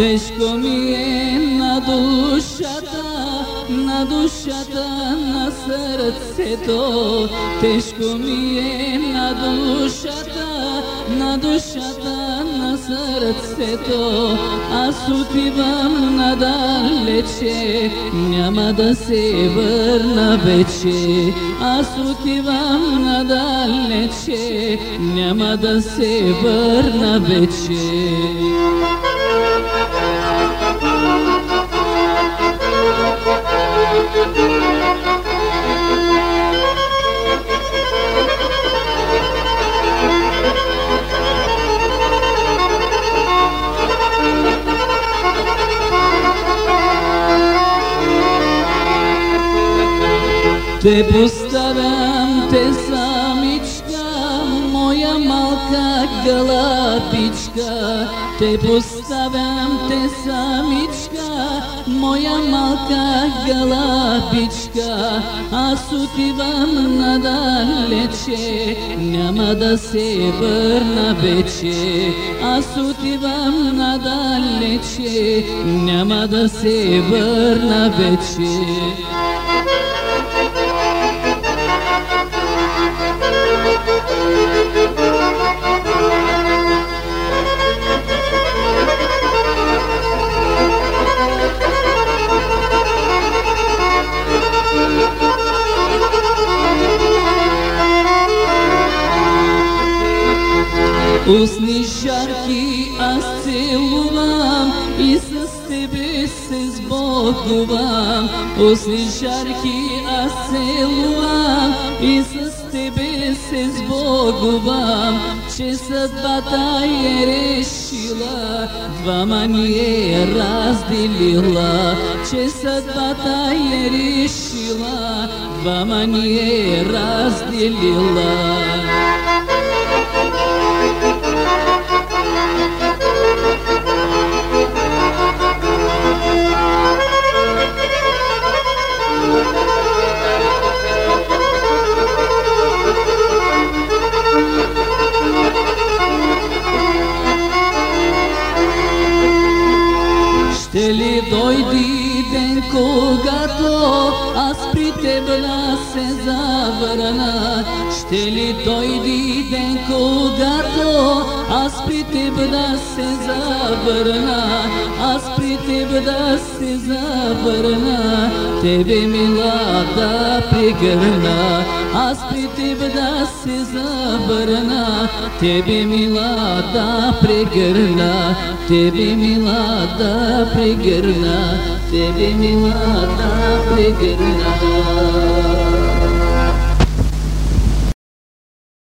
Тежко ми е на душата, на душата, на сърцето. Тежко ми е на душата, на душата, на сърцето. Аз отивам надалече, няма да се върна вече. Аз отивам надалече, няма да се върна вече. Те поставям те самичка, моя малка галапичка. Те поставям те самичка, моя малка галапичка. Аз отивам надалече, няма да се върна вече. Аз отивам надалече, няма да се върна вече. Усни жаркі, а и Ісус тебе се збогувам. Усни жаркі, а и Ісус тебе се збогувам. Че съдбата я решила, двама ни разделила. Че съдбата я решила, двама ни разделила. Ще ли дойди ден, когато аз при теб се завърна? Ще ли дойди ден, когато аз при теб да се завърна? Аз при теб да се завърна, тебе мила да прегърна. Аз при теб да се завърна, тебе мила да прегърна, тебе мила да прегърна, тебе мила да прегърна.